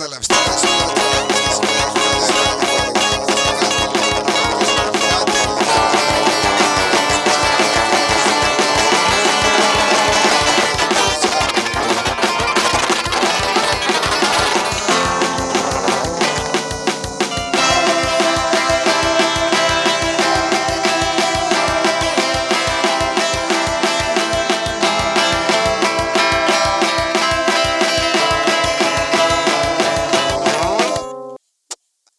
nädala